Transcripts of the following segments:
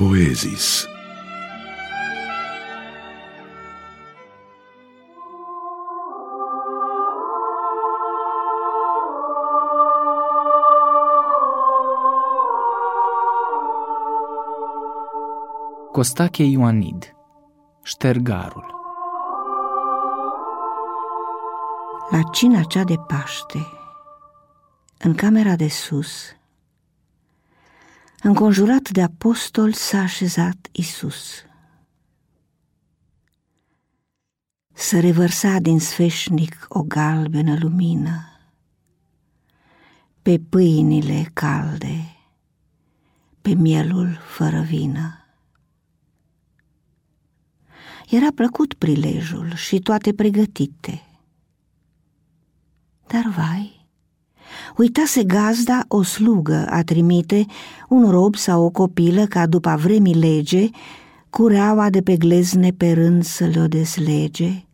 Poezis. Costache Ioanid Ștergarul La cina cea de Paște, în camera de sus, înconjurat de apostol s-a așezat Isus. Să revărsa din sfeșnic o galbenă lumină pe pâinile calde, pe mielul fără vină. Era plăcut prilejul și toate pregătite. Dar vai, uitase gazda o slugă a trimite un rob sau o copilă ca după vremii lege, cureaua de pe glezne pe rând să le-o deslege,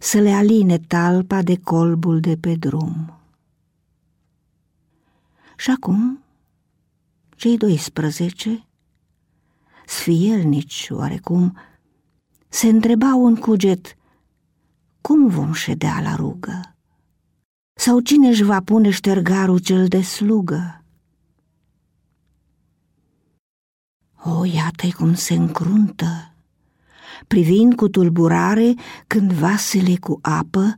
să le aline talpa de colbul de pe drum. Și acum, cei 12, sfielnici oarecum, se întreba un cuget, cum vom ședea la rugă? Sau cine își va pune ștergarul cel de slugă? O, iată-i cum se încruntă, privind cu tulburare când vasele cu apă,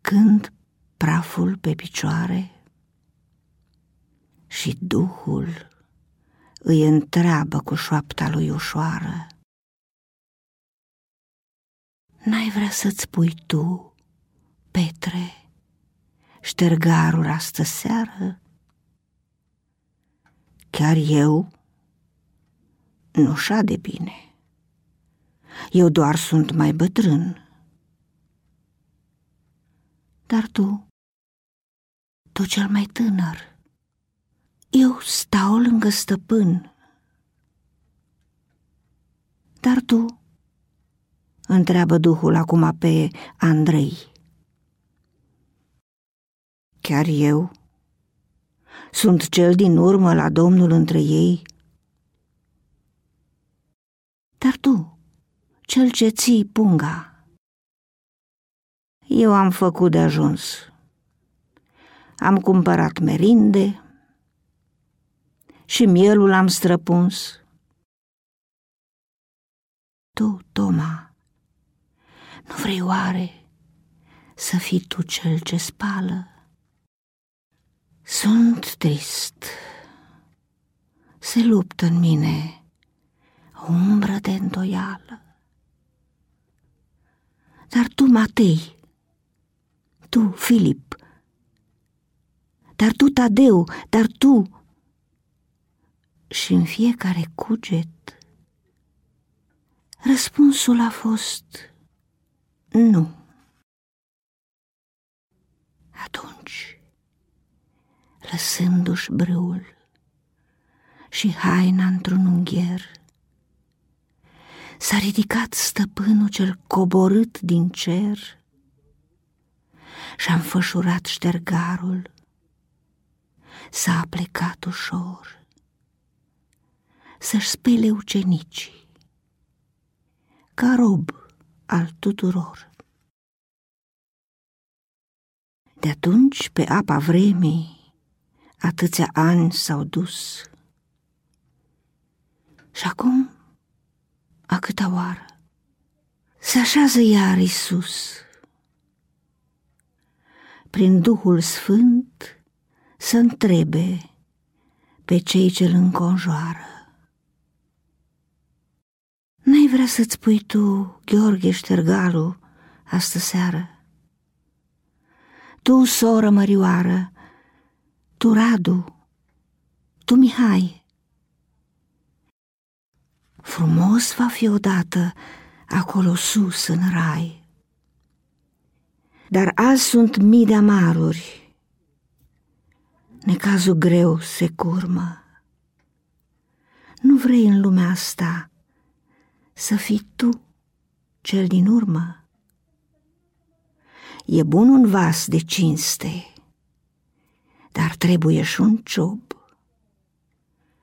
când praful pe picioare. Și Duhul îi întreabă cu șoapta lui ușoară. N-ai vrea să-ți pui tu, Petre, ștergarul astă seară? Chiar eu? Nu șa de bine. Eu doar sunt mai bătrân. Dar tu, tu cel mai tânăr, eu stau lângă stăpân. Dar tu, întreabă Duhul acum pe Andrei. Chiar eu? Sunt cel din urmă la Domnul între ei? Dar tu, cel ce ții punga, eu am făcut de ajuns. Am cumpărat merinde și mielul am străpuns. Tu, Toma, nu vrei oare să fii tu cel ce spală? Sunt trist. Se luptă în mine o umbră de îndoială. Dar tu, Matei, tu, Filip, dar tu, Tadeu, dar tu... Și în fiecare cuget, răspunsul a fost nu. Atunci, lăsându-și brâul și haina într-un ungher, s-a ridicat stăpânul cel coborât din cer și-a înfășurat ștergarul, s-a plecat ușor să-și spele ucenicii, ca rob al tuturor. De atunci, pe apa vremii, atâția ani s-au dus. Și acum, a câta oară, se așează iar Isus. Prin Duhul Sfânt să întrebe pe cei ce îl înconjoară. N-ai vrea să-ți pui tu, Gheorghe Ștergalu, astă seară? Tu, soră Mărioară, tu, Radu, tu, Mihai. Frumos va fi odată acolo sus în rai. Dar azi sunt mii de amaruri, necazul greu se curmă. Nu vrei în lumea asta să fii tu cel din urmă. E bun un vas de cinste, dar trebuie și un ciob.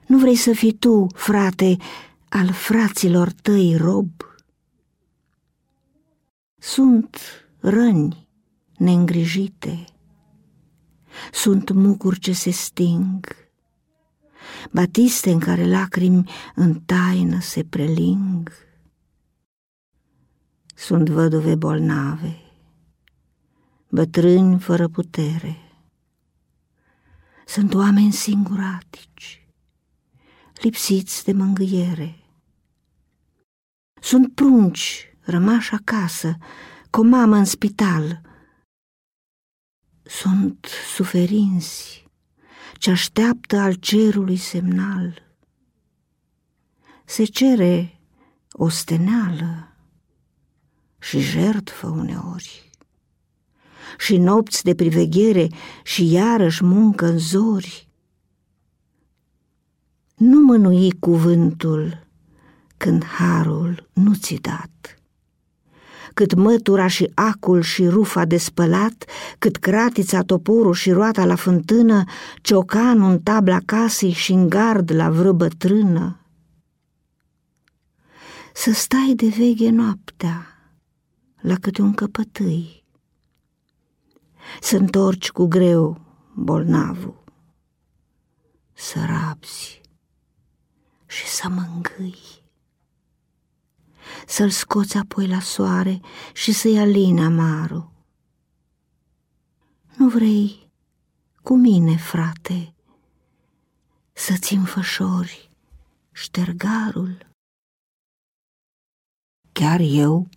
Nu vrei să fii tu, frate, al fraților tăi rob. Sunt răni neîngrijite, sunt mucuri ce se sting, batiste în care lacrimi în taină se preling. Sunt văduve bolnave, bătrâni fără putere, sunt oameni singuratici, lipsiți de mângâiere. Sunt prunci rămași acasă, cu o mamă în spital. Sunt suferinți ce așteaptă al cerului semnal. Se cere osteneală și jertfă uneori și nopți de priveghere și iarăși muncă în zori. Nu mânui cuvântul când harul nu ți dat. Cât mătura și acul și rufa de spălat, cât cratița, toporul și roata la fântână, ciocanul în tabla casei și în gard la vreo bătrână. Să stai de veghe noaptea la câte un căpătâi, să întorci cu greu bolnavul, să rabzi și să mângâi să-l scoți apoi la soare și să-i aline amarul. Nu vrei cu mine, frate, să-ți înfășori ștergarul? Chiar eu?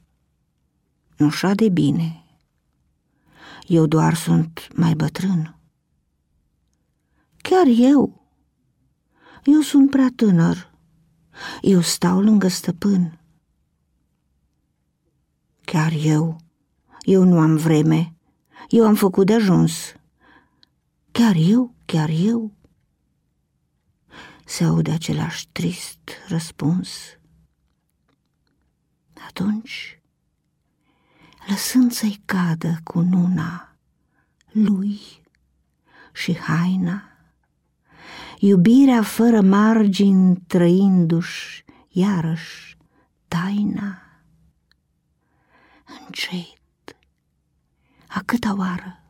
Nu așa de bine. Eu doar sunt mai bătrân. Chiar eu? Eu sunt prea tânăr. Eu stau lângă stăpân. Chiar eu? Eu nu am vreme. Eu am făcut de ajuns. Chiar eu? Chiar eu? Se aude același trist răspuns. Atunci, lăsând să-i cadă cu nuna lui și haina, iubirea fără margini trăindu-și iarăși taina, încet. A câta oară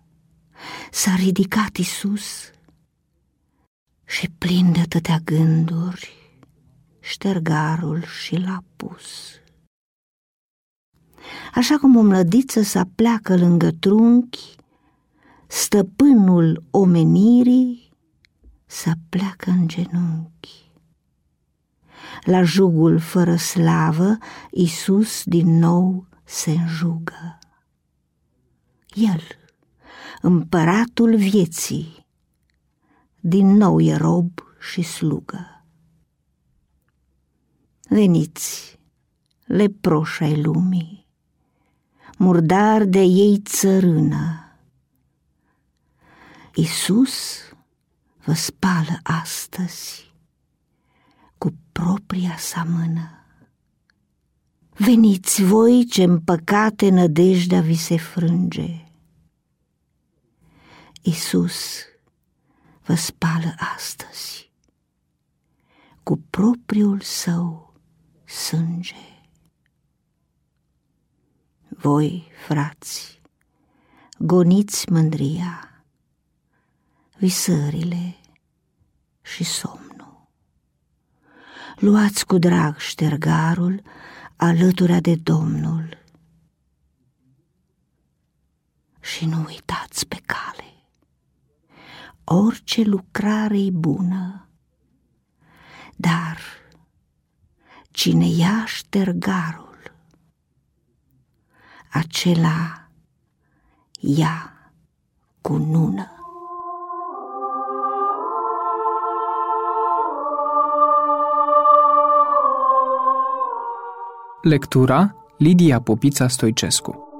s-a ridicat Isus și plin de atâtea gânduri, ștergarul și l-a pus. Așa cum o mlădiță să pleacă lângă trunchi, stăpânul omenirii să pleacă în genunchi. La jugul fără slavă, Isus din nou se înjugă. El, împăratul vieții, din nou e rob și slugă. Veniți, leproși ai lumii, murdar de ei țărână. Isus vă spală astăzi cu propria sa mână. Veniți voi ce în păcate nădejdea vi se frânge. Iisus vă spală astăzi cu propriul său sânge. Voi, frați, goniți mândria, visările și somnul. Luați cu drag ștergarul alăturea de Domnul. Și nu uitați pe cale, orice lucrare e bună, dar cine ia ștergarul, acela ia cu nună. Lectura Lidia Popița Stoicescu